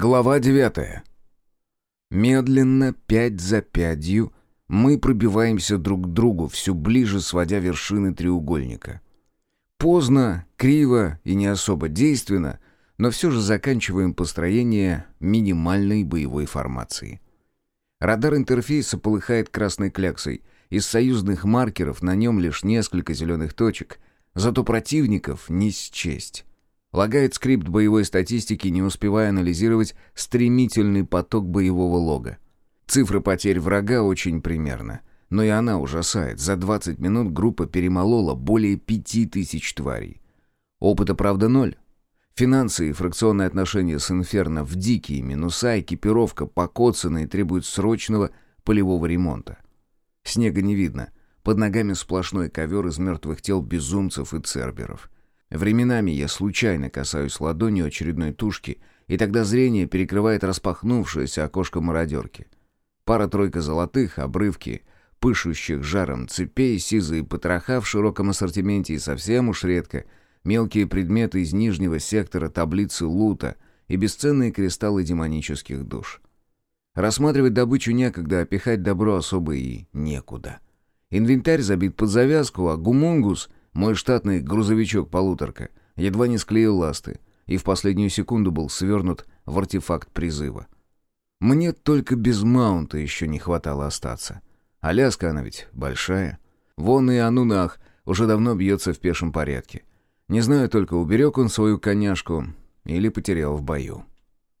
Глава девятая. Медленно, пять за пятью, мы пробиваемся друг к другу, все ближе сводя вершины треугольника. Поздно, криво и не особо действенно, но все же заканчиваем построение минимальной боевой формации. Радар интерфейса полыхает красной кляксой. Из союзных маркеров на нем лишь несколько зеленых точек, зато противников не счесть. Лагает скрипт боевой статистики, не успевая анализировать стремительный поток боевого лога. Цифры потерь врага очень примерно. Но и она ужасает. За 20 минут группа перемолола более 5000 тварей. Опыта, правда, ноль. Финансы и фракционные отношения с Инферно в дикие минуса, экипировка покоцанная и требует срочного полевого ремонта. Снега не видно. Под ногами сплошной ковер из мертвых тел безумцев и церберов. Временами я случайно касаюсь ладонью очередной тушки, и тогда зрение перекрывает распахнувшееся окошко мародерки. Пара-тройка золотых, обрывки, пышущих жаром цепей, сизые потроха в широком ассортименте и совсем уж редко мелкие предметы из нижнего сектора таблицы лута и бесценные кристаллы демонических душ. Рассматривать добычу некогда, а пихать добро особо и некуда. Инвентарь забит под завязку, а гумунгус — мой штатный грузовичок-полуторка едва не склеил ласты и в последнюю секунду был свернут в артефакт призыва. Мне только без маунта еще не хватало остаться. Аляска она ведь большая. Вон и Анунах уже давно бьется в пешем порядке. Не знаю только, уберег он свою коняшку или потерял в бою.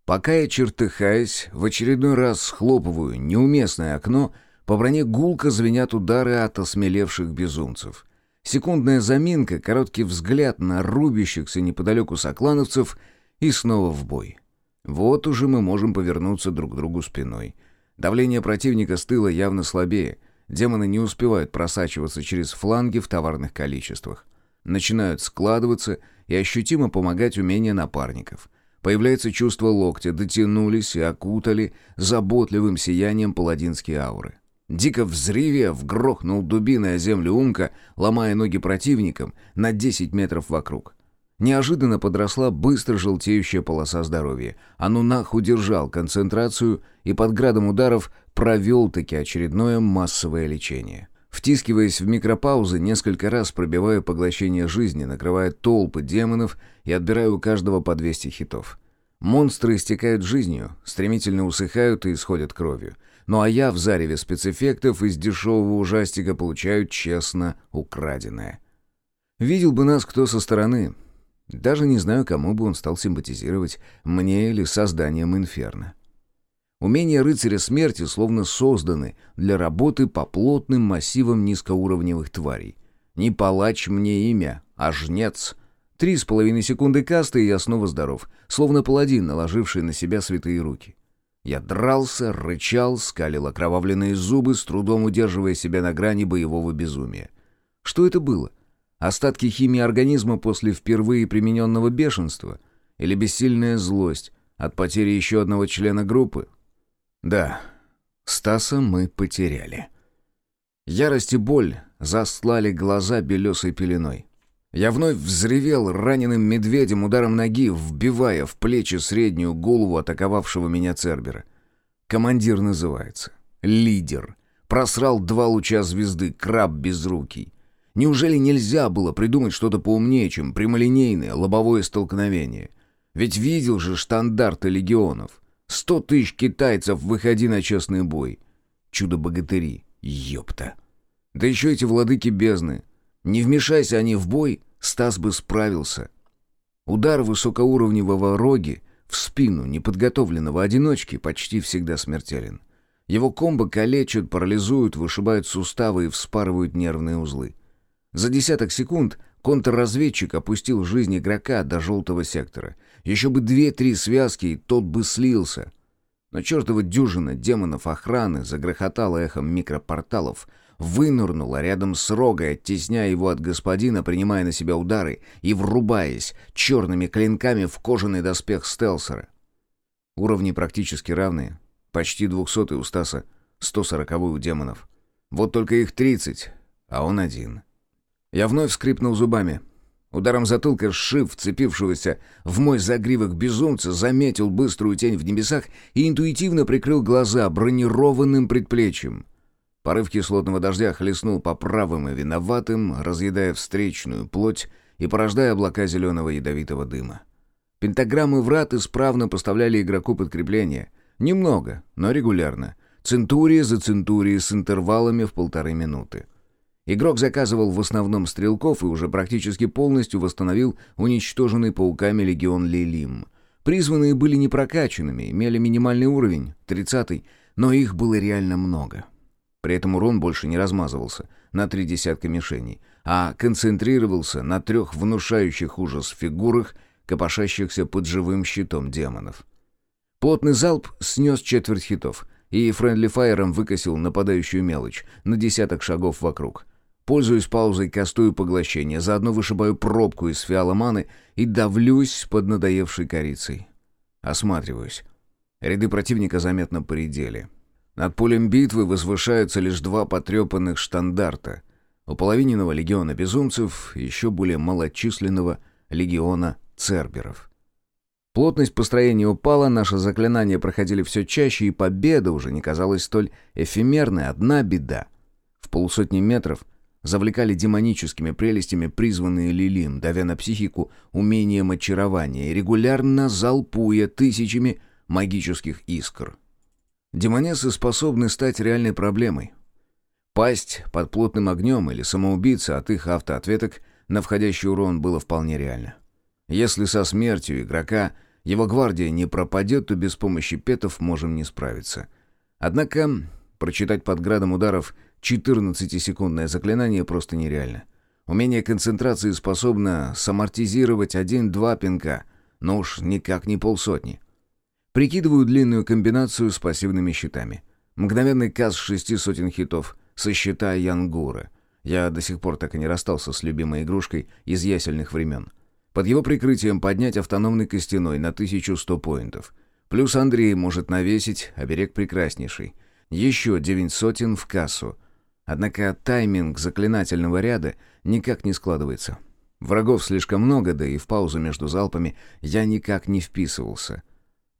Пока я, чертыхаясь, в очередной раз схлопываю неуместное окно, по броне гулко звенят удары от осмелевших безумцев. Секундная заминка, короткий взгляд на рубящихся неподалеку соклановцев и снова в бой. Вот уже мы можем повернуться друг к другу спиной. Давление противника с тыла явно слабее. Демоны не успевают просачиваться через фланги в товарных количествах. Начинают складываться и ощутимо помогать умения напарников. Появляется чувство локтя, дотянулись и окутали заботливым сиянием паладинские ауры. Дико взревев, грохнул дубиной о землю Умка, ломая ноги противникам на 10 метров вокруг. Неожиданно подросла быстро желтеющая полоса здоровья. Анунах удержал концентрацию и под градом ударов провел-таки очередное массовое лечение. Втискиваясь в микропаузы, несколько раз пробивая поглощение жизни, накрывая толпы демонов и отбирая у каждого по 200 хитов. Монстры истекают жизнью, стремительно усыхают и исходят кровью. Ну а я в зареве спецэффектов из дешевого ужастика получаю честно украденное. Видел бы нас кто со стороны. Даже не знаю, кому бы он стал симпатизировать, мне или созданием инферно. Умения рыцаря смерти словно созданы для работы по плотным массивам низкоуровневых тварей. Не палач мне имя, а жнец. Три с половиной секунды касты, и я снова здоров, словно паладин, наложивший на себя святые руки. Я дрался, рычал, скалил окровавленные зубы, с трудом удерживая себя на грани боевого безумия. Что это было? Остатки химии организма после впервые примененного бешенства? Или бессильная злость от потери еще одного члена группы? Да, Стаса мы потеряли. Ярость и боль застлали глаза белесой пеленой. Я вновь взревел раненым медведем ударом ноги, вбивая в плечи среднюю голову атаковавшего меня Цербера. Командир называется. Лидер. Просрал два луча звезды, краб безрукий. Неужели нельзя было придумать что-то поумнее, чем прямолинейное лобовое столкновение? Ведь видел же штандарты легионов. Сто тысяч китайцев, выходи на честный бой. Чудо-богатыри. Ёпта. Да еще эти владыки бездны. Не вмешайся они в бой, Стас бы справился. Удар высокоуровневого роги в спину неподготовленного одиночки почти всегда смертелен. Его комбо калечат, парализуют, вышибают суставы и вспарывают нервные узлы. За десяток секунд контрразведчик опустил жизнь игрока до желтого сектора. Еще бы две-три связки, и тот бы слился. Но чертова дюжина демонов охраны загрохотала эхом микропорталов, вынырнула рядом с Рогой, оттесняя его от господина, принимая на себя удары и врубаясь черными клинками в кожаный доспех стелсера. Уровни практически равные. Почти двухсотый у Стаса, сто сороковой у демонов. Вот только их тридцать, а он один. Я вновь скрипнул зубами. Ударом затылка сшив вцепившегося в мой загривок безумца, заметил быструю тень в небесах и интуитивно прикрыл глаза бронированным предплечьем. Порыв кислотного дождя хлестнул по правым и виноватым, разъедая встречную плоть и порождая облака зеленого ядовитого дыма. Пентаграммы врат исправно поставляли игроку подкрепление. Немного, но регулярно. Центурия за центурией с интервалами в полторы минуты. Игрок заказывал в основном стрелков и уже практически полностью восстановил уничтоженный пауками легион Лилим. Призванные были не прокачанными, имели минимальный уровень, 30 но их было реально много. При этом урон больше не размазывался на три десятка мишеней, а концентрировался на трех внушающих ужас фигурах, копошащихся под живым щитом демонов. Плотный залп снес четверть хитов, и friendly fire ом выкосил нападающую мелочь на десяток шагов вокруг. Пользуюсь паузой, кастую поглощение, заодно вышибаю пробку из фиала маны и давлюсь поднадоевшей корицей. Осматриваюсь. Ряды противника заметно поредели. Над полем битвы возвышаются лишь два потрепанных штандарта. Уполовиненного легиона безумцев еще более малочисленного легиона церберов. Плотность построения упала, наши заклинания проходили все чаще, и победа уже не казалась столь эфемерной. Одна беда. В полусотни метров завлекали демоническими прелестями призванные Лилим, давя на психику умением очарования и регулярно залпуя тысячами магических искр. Демонессы способны стать реальной проблемой. Пасть под плотным огнем или самоубийца от их автоответок на входящий урон было вполне реально. Если со смертью игрока его гвардия не пропадет, то без помощи петов можем не справиться. Однако прочитать под градом ударов – 14-секундное заклинание просто нереально. Умение концентрации способно самортизировать один-два пинка, но уж никак не полсотни. Прикидываю длинную комбинацию с пассивными щитами. Мгновенный каз шести сотен хитов со щита Янгура. Я до сих пор так и не расстался с любимой игрушкой из ясельных времен. Под его прикрытием поднять автономный костяной на 1100 поинтов. Плюс Андрей может навесить оберег прекраснейший. Еще девять сотен в кассу — Однако тайминг заклинательного ряда никак не складывается. Врагов слишком много, да и в паузу между залпами я никак не вписывался.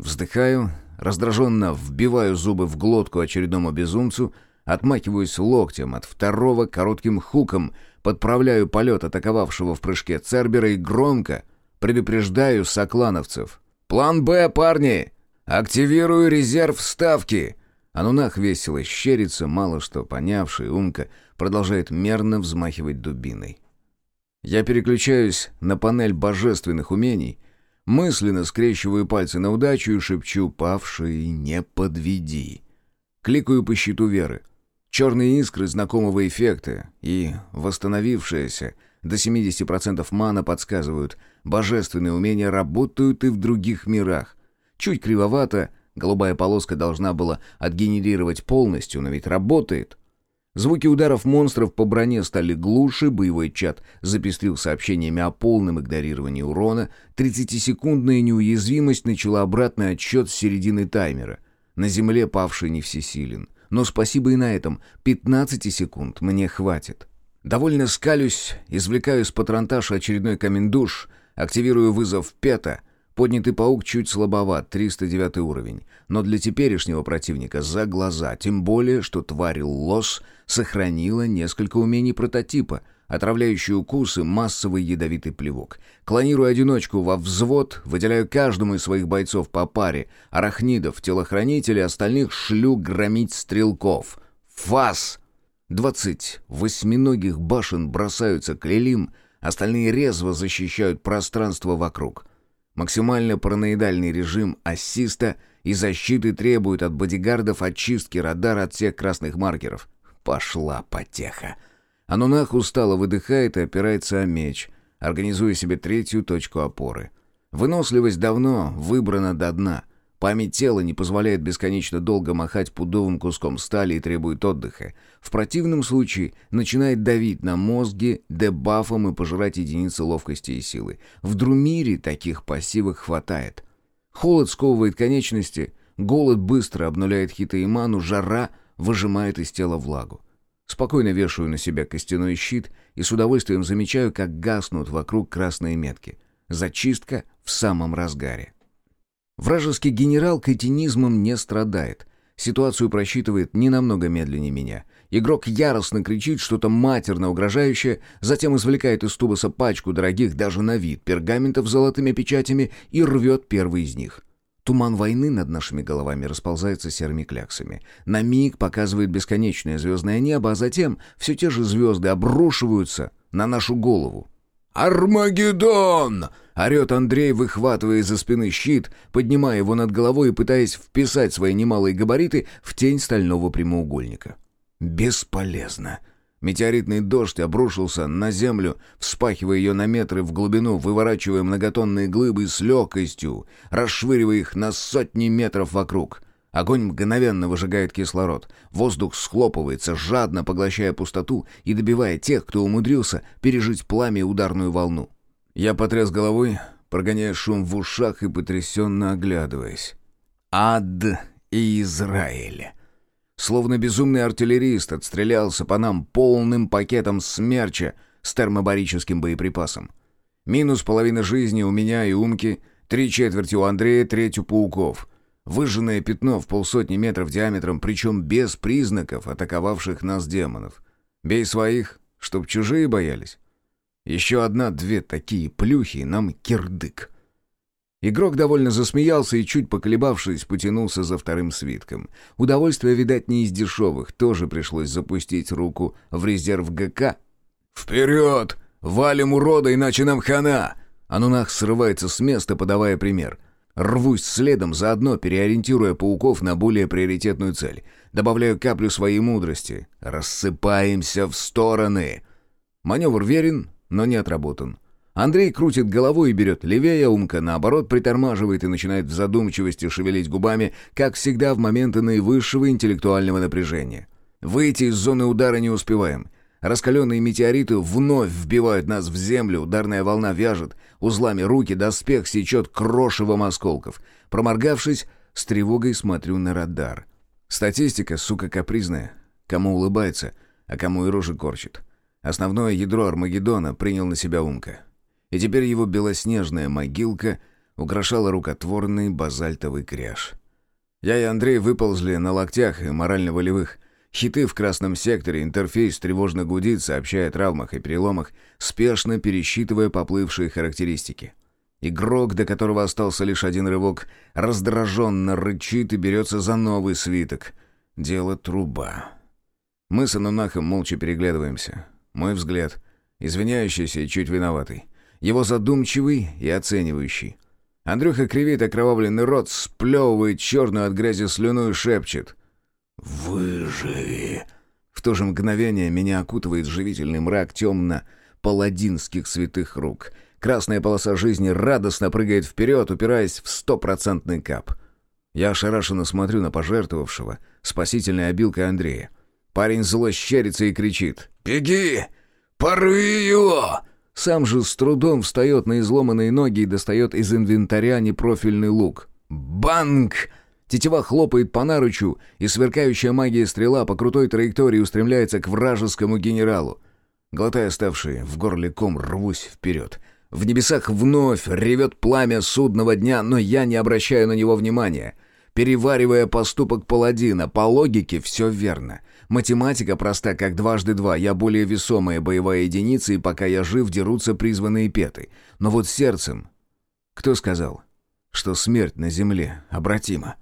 Вздыхаю, раздраженно вбиваю зубы в глотку очередному безумцу, отмахиваюсь локтем от второго коротким хуком, подправляю полет атаковавшего в прыжке Цербера и громко предупреждаю соклановцев. «План «Б», парни! Активирую резерв ставки!» Анунах весело щерится, мало что понявший, Умка продолжает мерно взмахивать дубиной. Я переключаюсь на панель божественных умений, мысленно скрещиваю пальцы на удачу и шепчу «Павший, не подведи». Кликаю по щиту веры. Черные искры знакомого эффекта и восстановившаяся до 70% мана подсказывают, божественные умения работают и в других мирах. Чуть кривовато — Голубая полоска должна была отгенерировать полностью, но ведь работает. Звуки ударов монстров по броне стали глуше, боевой чат запестрил сообщениями о полном игнорировании урона, 30-секундная неуязвимость начала обратный отсчет с середины таймера. На земле павший не всесилен. Но спасибо и на этом, 15 секунд мне хватит. Довольно скалюсь, извлекаю из патронташа очередной камень душ, активирую вызов Пета — Поднятый паук чуть слабоват, 309 уровень, но для теперешнего противника за глаза, тем более, что тварь Лос сохранила несколько умений прототипа, отравляющий укусы, массовый ядовитый плевок. Клонирую одиночку во взвод, выделяю каждому из своих бойцов по паре, арахнидов, телохранителей, остальных шлю громить стрелков. Фас! Двадцать восьминогих башен бросаются к лилим, остальные резво защищают пространство вокруг — Максимально параноидальный режим ассиста и защиты требует от бодигардов очистки радара от всех красных маркеров. Пошла потеха. Анунах устало выдыхает и опирается о меч, организуя себе третью точку опоры. Выносливость давно выбрана до дна. Память тела не позволяет бесконечно долго махать пудовым куском стали и требует отдыха. В противном случае начинает давить на мозги дебафом и пожирать единицы ловкости и силы. В Друмире таких пассивок хватает. Холод сковывает конечности, голод быстро обнуляет хиты и ману, жара выжимает из тела влагу. Спокойно вешаю на себя костяной щит и с удовольствием замечаю, как гаснут вокруг красные метки. Зачистка в самом разгаре. Вражеский генерал кретинизмом не страдает. Ситуацию просчитывает не намного медленнее меня. Игрок яростно кричит что-то матерно угрожающее, затем извлекает из тубуса пачку дорогих даже на вид пергаментов с золотыми печатями и рвет первый из них. Туман войны над нашими головами расползается серыми кляксами. На миг показывает бесконечное звездное небо, а затем все те же звезды обрушиваются на нашу голову. «Армагеддон!» — орет Андрей, выхватывая из-за спины щит, поднимая его над головой и пытаясь вписать свои немалые габариты в тень стального прямоугольника. «Бесполезно!» Метеоритный дождь обрушился на землю, вспахивая ее на метры в глубину, выворачивая многотонные глыбы с легкостью, расшвыривая их на сотни метров вокруг. Огонь мгновенно выжигает кислород. Воздух схлопывается, жадно поглощая пустоту и добивая тех, кто умудрился пережить пламя и ударную волну. Я потряс головой, прогоняя шум в ушах и потрясенно оглядываясь. «Ад и Израиль!» Словно безумный артиллерист отстрелялся по нам полным пакетом смерча с термобарическим боеприпасом. Минус половина жизни у меня и Умки, три четверти у Андрея, треть у пауков. Выжженное пятно в полсотни метров диаметром, причем без признаков атаковавших нас демонов. Бей своих, чтоб чужие боялись. Еще одна-две такие плюхи, нам кирдык. Игрок довольно засмеялся и, чуть поколебавшись, потянулся за вторым свитком. Удовольствие, видать, не из дешевых, тоже пришлось запустить руку в резерв ГК. «Вперед! Валим урода, иначе нам хана!» Анунах срывается с места, подавая пример. Рвусь следом, заодно переориентируя пауков на более приоритетную цель. Добавляю каплю своей мудрости. «Рассыпаемся в стороны!» Маневр верен, но не отработан. Андрей крутит головой и берет левее, Умка, наоборот, притормаживает и начинает в задумчивости шевелить губами, как всегда в моменты наивысшего интеллектуального напряжения. Выйти из зоны удара не успеваем. Раскаленные метеориты вновь вбивают нас в землю, ударная волна вяжет, узлами руки доспех сечет крошевом осколков. Проморгавшись, с тревогой смотрю на радар. Статистика, сука, капризная. Кому улыбается, а кому и рожи корчит. Основное ядро Армагеддона принял на себя Умка и теперь его белоснежная могилка украшала рукотворный базальтовый кряж. Я и Андрей выползли на локтях и морально-волевых. Хиты в красном секторе, интерфейс тревожно гудит, сообщая о травмах и переломах, спешно пересчитывая поплывшие характеристики. Игрок, до которого остался лишь один рывок, раздраженно рычит и берется за новый свиток. Дело труба. Мы с Анунахом молча переглядываемся. Мой взгляд, извиняющийся и чуть виноватый его задумчивый и оценивающий. Андрюха кривит окровавленный рот, сплевывает черную от грязи слюну и шепчет. «Выживи!» В то же мгновение меня окутывает живительный мрак темно-паладинских святых рук. Красная полоса жизни радостно прыгает вперед, упираясь в стопроцентный кап. Я ошарашенно смотрю на пожертвовавшего спасительной обилкой Андрея. Парень зло щерится и кричит. «Беги! Порви его!» Сам же с трудом встает на изломанные ноги и достает из инвентаря непрофильный лук. Банк! Тетива хлопает по наручу, и сверкающая магия стрела по крутой траектории устремляется к вражескому генералу. Глотая оставшие в горле ком, рвусь вперед. В небесах вновь ревет пламя судного дня, но я не обращаю на него внимания. Переваривая поступок паладина, по логике все верно. Математика проста, как дважды два. Я более весомая боевая единица, и пока я жив, дерутся призванные петы. Но вот сердцем... Кто сказал, что смерть на земле обратима?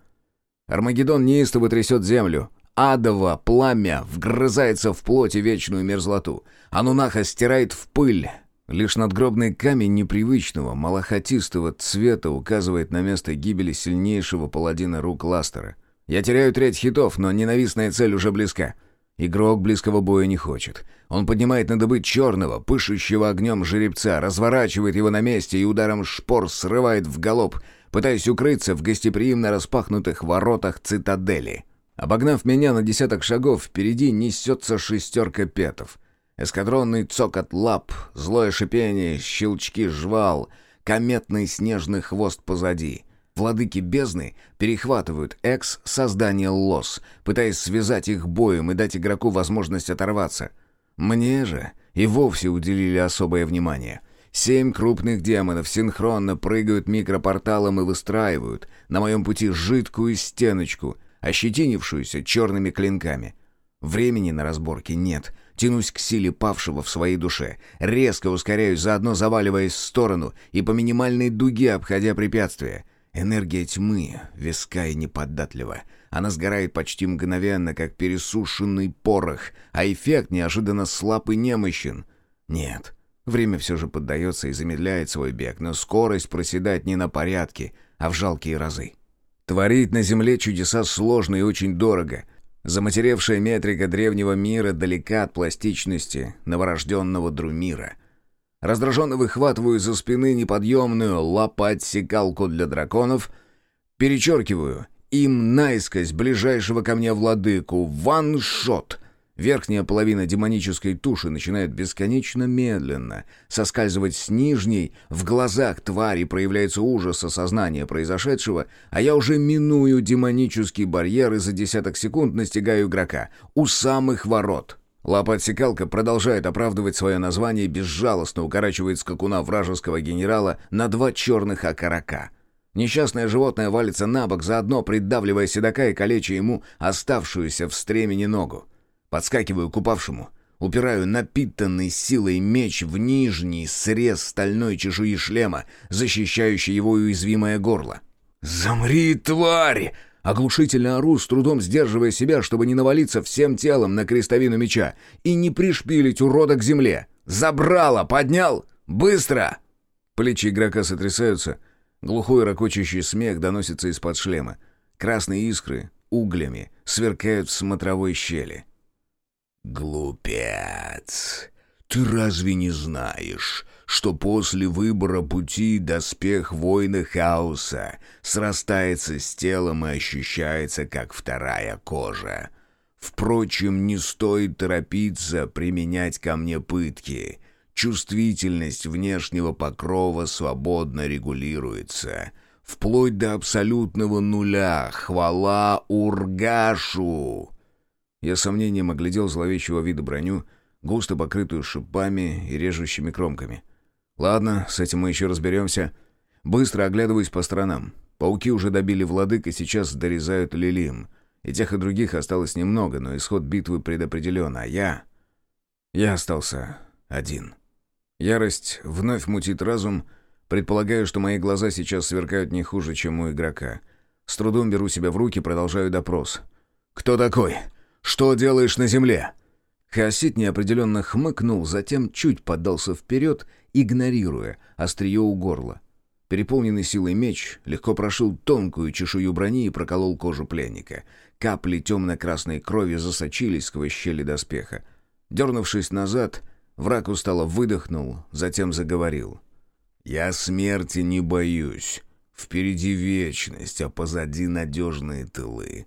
Армагеддон неистово трясет землю. Адово пламя вгрызается в плоть и вечную мерзлоту. Анунаха стирает в пыль. Лишь надгробный камень непривычного, малохотистого цвета указывает на место гибели сильнейшего паладина рук Ластера — я теряю треть хитов, но ненавистная цель уже близка. Игрок близкого боя не хочет. Он поднимает на добыть черного, пышущего огнем жеребца, разворачивает его на месте и ударом шпор срывает в галоп, пытаясь укрыться в гостеприимно распахнутых воротах цитадели. Обогнав меня на десяток шагов, впереди несется шестерка петов. Эскадронный цокот лап, злое шипение, щелчки жвал, кометный снежный хвост позади — Владыки бездны перехватывают экс создания лос, пытаясь связать их боем и дать игроку возможность оторваться. Мне же и вовсе уделили особое внимание. Семь крупных демонов синхронно прыгают микропорталом и выстраивают на моем пути жидкую стеночку, ощетинившуюся черными клинками. Времени на разборки нет. Тянусь к силе павшего в своей душе. Резко ускоряюсь, заодно заваливаясь в сторону и по минимальной дуге обходя препятствия. Энергия тьмы, виска и неподатлива. Она сгорает почти мгновенно, как пересушенный порох, а эффект неожиданно слаб и немощен. Нет, время все же поддается и замедляет свой бег, но скорость проседает не на порядке, а в жалкие разы. Творить на Земле чудеса сложно и очень дорого. Заматеревшая метрика древнего мира далека от пластичности новорожденного Друмира — Раздраженно выхватываю за спины неподъемную лопать-секалку для драконов, перечеркиваю им наискось ближайшего ко мне владыку. Ваншот! Верхняя половина демонической туши начинает бесконечно медленно соскальзывать с нижней. В глазах твари проявляется ужас осознания произошедшего, а я уже миную демонический барьер и за десяток секунд настигаю игрока у самых ворот. Лапа-отсекалка продолжает оправдывать свое название и безжалостно укорачивает скакуна вражеского генерала на два черных окорока. Несчастное животное валится на бок, заодно придавливая седока и калеча ему оставшуюся в стремени ногу. Подскакиваю к упавшему, упираю напитанный силой меч в нижний срез стальной чешуи шлема, защищающий его уязвимое горло. «Замри, тварь!» Оглушительно ору, с трудом сдерживая себя, чтобы не навалиться всем телом на крестовину меча и не пришпилить урода к земле. «Забрало! Поднял! Быстро!» Плечи игрока сотрясаются. Глухой ракочащий смех доносится из-под шлема. Красные искры углями сверкают в смотровой щели. «Глупец! Ты разве не знаешь, что после выбора пути доспех воина хаоса срастается с телом и ощущается, как вторая кожа. Впрочем, не стоит торопиться применять ко мне пытки. Чувствительность внешнего покрова свободно регулируется. Вплоть до абсолютного нуля. Хвала Ургашу! Я сомнением оглядел зловещего вида броню, густо покрытую шипами и режущими кромками. Ладно, с этим мы еще разберемся. Быстро оглядываюсь по сторонам. Пауки уже добили владык и сейчас дорезают лилим. И тех, и других осталось немного, но исход битвы предопределен, а я... Я остался один. Ярость вновь мутит разум. Предполагаю, что мои глаза сейчас сверкают не хуже, чем у игрока. С трудом беру себя в руки, продолжаю допрос. «Кто такой? Что делаешь на земле?» Хаосит неопределенно хмыкнул, затем чуть поддался вперед, игнорируя острие у горла. Переполненный силой меч легко прошил тонкую чешую брони и проколол кожу пленника. Капли темно-красной крови засочились сквозь щели доспеха. Дернувшись назад, враг устало выдохнул, затем заговорил. «Я смерти не боюсь. Впереди вечность, а позади надежные тылы.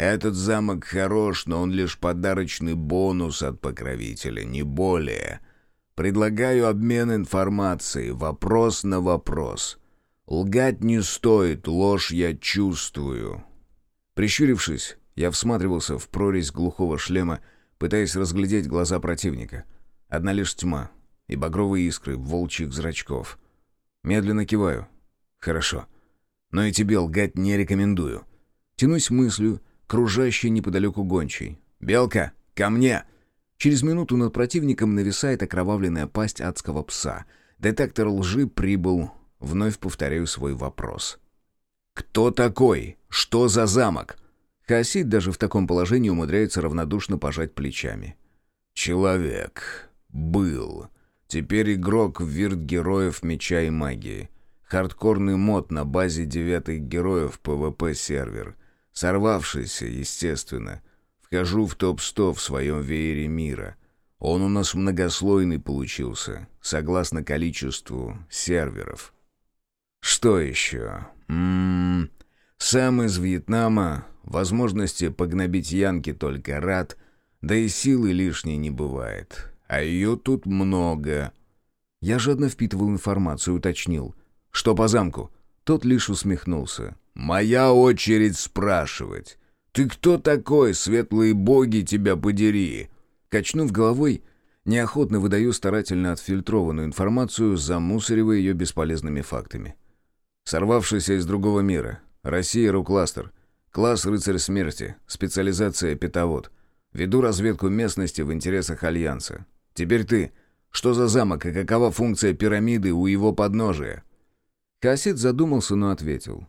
Этот замок хорош, но он лишь подарочный бонус от покровителя, не более. Предлагаю обмен информацией, вопрос на вопрос. Лгать не стоит, ложь я чувствую. Прищурившись, я всматривался в прорезь глухого шлема, пытаясь разглядеть глаза противника. Одна лишь тьма и багровые искры волчьих зрачков. Медленно киваю. Хорошо. Но и тебе лгать не рекомендую. Тянусь мыслью, кружащий неподалеку гончий. «Белка, ко мне!» Через минуту над противником нависает окровавленная пасть адского пса. Детектор лжи прибыл. Вновь повторяю свой вопрос. «Кто такой? Что за замок?» Хасид даже в таком положении умудряется равнодушно пожать плечами. «Человек. Был. Теперь игрок в вирт героев меча и магии. Хардкорный мод на базе девятых героев PvP -сервер. Сорвавшийся, естественно. Вхожу в топ-100 в своем веере мира. Он у нас многослойный получился, согласно количеству серверов. Что еще? М -м -м, сам из Вьетнама, возможности погнобить Янки только рад, да и силы лишней не бывает. А ее тут много. Я жадно впитывал информацию, уточнил. Что по замку? Тот лишь усмехнулся. «Моя очередь спрашивать. Ты кто такой, светлые боги, тебя подери?» Качнув головой, неохотно выдаю старательно отфильтрованную информацию, замусоривая ее бесполезными фактами. Сорвавшийся из другого мира. Россия Рукластер. Класс «Рыцарь смерти». Специализация «Питовод». Веду разведку местности в интересах Альянса. Теперь ты. Что за замок и какова функция пирамиды у его подножия?» Кассет задумался, но ответил.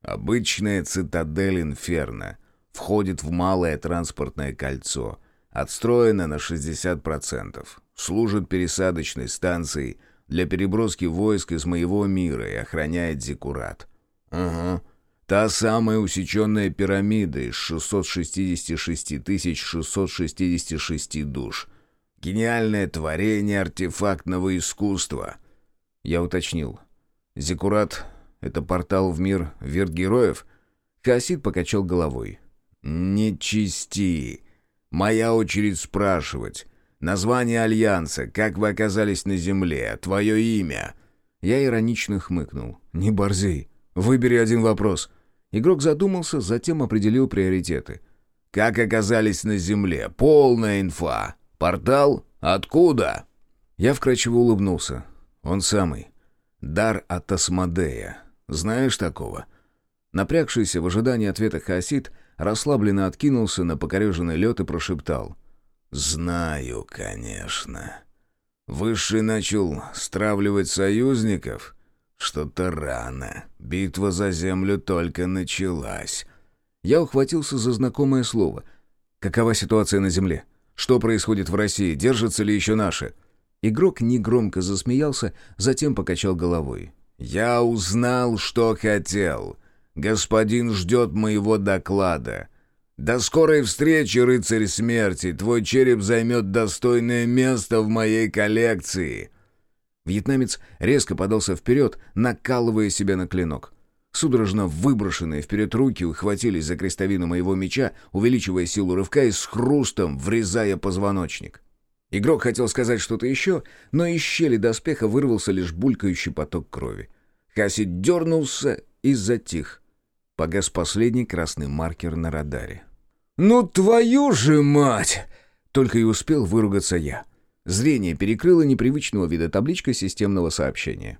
«Обычная цитадель Инферно. Входит в малое транспортное кольцо. Отстроена на 60%. Служит пересадочной станцией для переброски войск из моего мира и охраняет Зиккурат. Ага. Та самая усеченная пирамида из 666 666 душ. Гениальное творение артефактного искусства. Я уточнил. Зиккурат — это портал в мир вирт-героев? Покачал головой. «Не чисти. Моя очередь спрашивать. Название Альянса, как вы оказались на Земле, твое имя?» Я иронично хмыкнул. «Не борзей. Выбери один вопрос». Игрок задумался, затем определил приоритеты. «Как оказались на Земле? Полная инфа. Портал? Откуда?» Я вкрадчиво улыбнулся. «Он самый. Дар от Асмодея. Знаешь такого?» Напрягшийся в ожидании ответа Хаосид расслабленно откинулся на покореженный лед и прошептал. «Знаю, конечно. Высший начал стравливать союзников? Что-то рано. Битва за землю только началась». Я ухватился за знакомое слово. «Какова ситуация на земле? Что происходит в России? Держатся ли еще наши?» Игрок негромко засмеялся, затем покачал головой. «Я узнал, что хотел. Господин ждет моего доклада. До скорой встречи, рыцарь смерти. Твой череп займет достойное место в моей коллекции». Вьетнамец резко подался вперед, накалывая себя на клинок. Судорожно выброшенные вперед руки ухватились за крестовину моего меча, увеличивая силу рывка и с хрустом врезая позвоночник. Игрок хотел сказать что-то еще, но из щели доспеха вырвался лишь булькающий поток крови. Хасид дернулся и затих. Погас последний красный маркер на радаре. «Ну твою же мать!» Только и успел выругаться я. Зрение перекрыло непривычного вида табличка системного сообщения.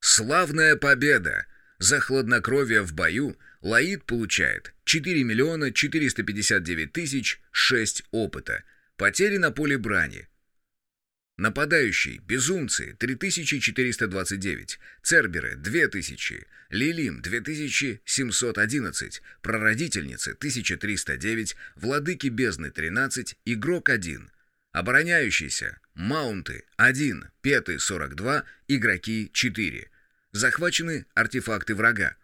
«Славная победа! За хладнокровие в бою Лаид получает 4 миллиона 459 тысяч 6 опыта. Потери на поле брани. Нападающий, безумцы, 3429, Церберы, 2000, Лилим, 2711, Прародительницы, 1309, Владыки бездны, 13, Игрок 1, Обороняющийся, Маунты, 1, Петы, 42, Игроки, 4. Захвачены артефакты врага.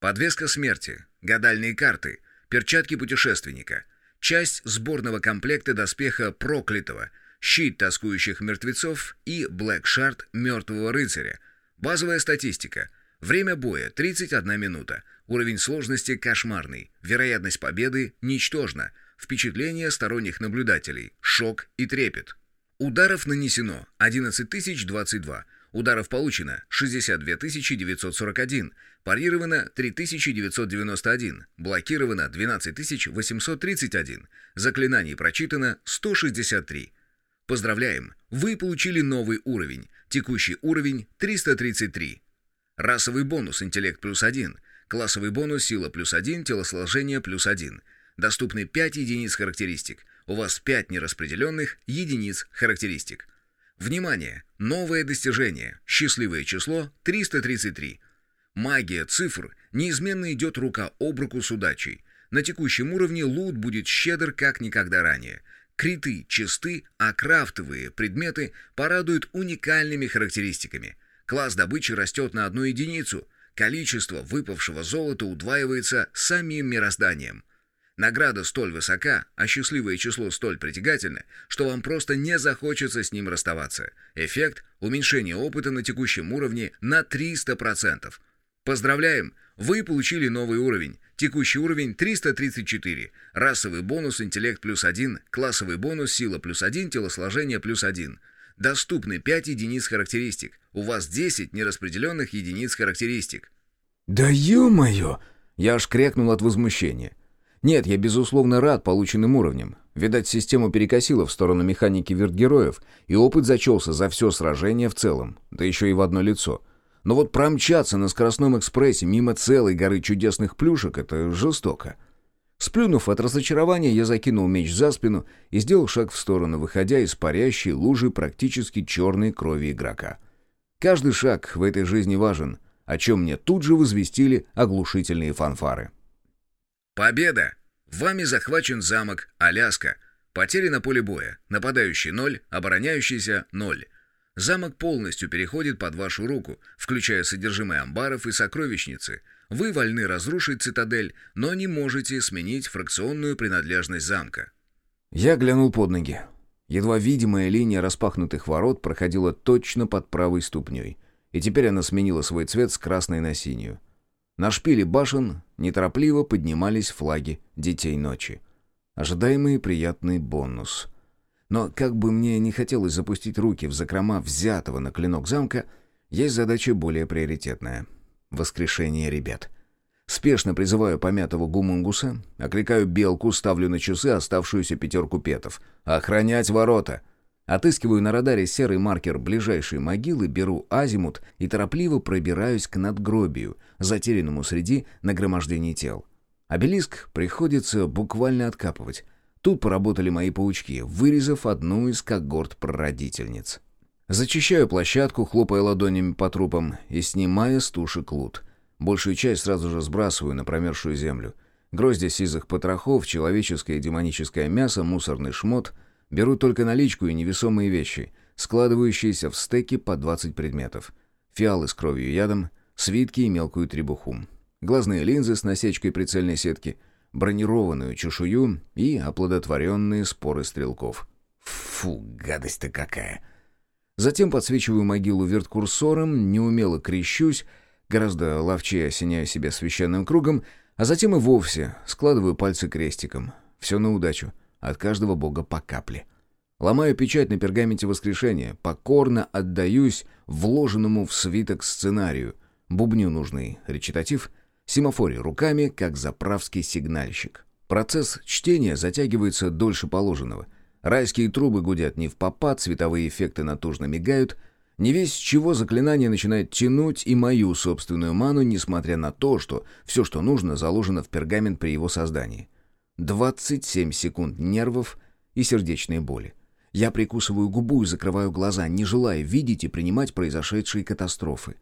Подвеска смерти, гадальные карты, перчатки путешественника – часть сборного комплекта доспеха проклятого, щит тоскующих мертвецов и блэкшарт мертвого рыцаря. Базовая статистика. Время боя 31 минута. Уровень сложности кошмарный. Вероятность победы ничтожна. Впечатление сторонних наблюдателей. Шок и трепет. Ударов нанесено 11022. Ударов получено 62 941. Парировано 3991. Блокировано 12831. Заклинаний прочитано 163. Поздравляем! Вы получили новый уровень. Текущий уровень 333. Расовый бонус интеллект плюс 1. Классовый бонус сила плюс 1, телосложение плюс 1. Доступны 5 единиц характеристик. У вас 5 нераспределенных единиц характеристик. Внимание! Новое достижение. Счастливое число 333. Магия цифр неизменно идет рука об руку с удачей. На текущем уровне лут будет щедр как никогда ранее. Криты чисты, а крафтовые предметы порадуют уникальными характеристиками. Класс добычи растет на одну единицу. Количество выпавшего золота удваивается самим мирозданием. Награда столь высока, а счастливое число столь притягательно, что вам просто не захочется с ним расставаться. Эффект – уменьшение опыта на текущем уровне на 300%. Поздравляем! Вы получили новый уровень. Текущий уровень 334. Расовый бонус интеллект плюс 1, классовый бонус сила плюс 1, телосложение плюс 1. Доступны 5 единиц характеристик. У вас 10 нераспределенных единиц характеристик. «Да ё-моё!» Я аж крякнул от возмущения. Нет, я безусловно рад полученным уровням. Видать, систему перекосило в сторону механики вертгероев, и опыт зачелся за все сражение в целом, да еще и в одно лицо. Но вот промчаться на скоростном экспрессе мимо целой горы чудесных плюшек — это жестоко. Сплюнув от разочарования, я закинул меч за спину и сделал шаг в сторону, выходя из парящей лужи практически черной крови игрока. Каждый шаг в этой жизни важен, о чем мне тут же возвестили оглушительные фанфары. Победа! Вами захвачен замок Аляска. Потери на поле боя. Нападающий 0, обороняющийся 0. Замок полностью переходит под вашу руку, включая содержимое амбаров и сокровищницы. Вы вольны разрушить цитадель, но не можете сменить фракционную принадлежность замка. Я глянул под ноги. Едва видимая линия распахнутых ворот проходила точно под правой ступней, и теперь она сменила свой цвет с красной на синюю. На шпиле башен неторопливо поднимались флаги «Детей ночи». Ожидаемый приятный бонус. Но как бы мне не хотелось запустить руки в закрома взятого на клинок замка, есть задача более приоритетная — воскрешение ребят. Спешно призываю помятого гумунгуса, окликаю белку, ставлю на часы оставшуюся пятерку петов. «Охранять ворота!» Отыскиваю на радаре серый маркер ближайшей могилы, беру азимут и торопливо пробираюсь к надгробию, затерянному среди нагромождений тел. Обелиск приходится буквально откапывать. Тут поработали мои паучки, вырезав одну из когорт прародительниц. Зачищаю площадку, хлопая ладонями по трупам и снимая с тушек лут. Большую часть сразу же сбрасываю на промерзшую землю. Грозди сизых потрохов, человеческое и демоническое мясо, мусорный шмот — Беру только наличку и невесомые вещи, складывающиеся в стеки по 20 предметов. Фиалы с кровью и ядом, свитки и мелкую требуху. Глазные линзы с насечкой прицельной сетки, бронированную чешую и оплодотворенные споры стрелков. Фу, гадость-то какая! Затем подсвечиваю могилу верткурсором, неумело крещусь, гораздо ловчее осеняю себя священным кругом, а затем и вовсе складываю пальцы крестиком. Все на удачу. От каждого бога по капле. Ломаю печать на пергаменте воскрешения, покорно отдаюсь вложенному в свиток сценарию, бубню нужный речитатив, семафоре руками, как заправский сигнальщик. Процесс чтения затягивается дольше положенного. Райские трубы гудят не в попад, световые эффекты натужно мигают. Не весь чего заклинание начинает тянуть и мою собственную ману, несмотря на то, что все, что нужно, заложено в пергамент при его создании. 27 секунд нервов и сердечной боли. Я прикусываю губу и закрываю глаза, не желая видеть и принимать произошедшие катастрофы.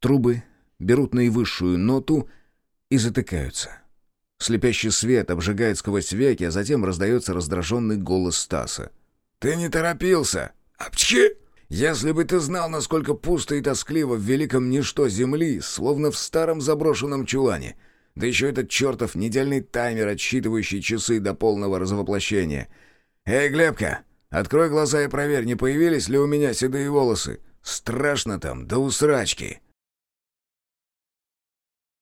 Трубы берут наивысшую ноту и затыкаются. Слепящий свет обжигает сквозь веки, а затем раздается раздраженный голос Стаса. «Ты не торопился! Апчхи! Если бы ты знал, насколько пусто и тоскливо в великом ничто земли, словно в старом заброшенном чулане!» Да еще этот чертов недельный таймер, отсчитывающий часы до полного развоплощения. «Эй, Глебка, открой глаза и проверь, не появились ли у меня седые волосы. Страшно там, да усрачки!»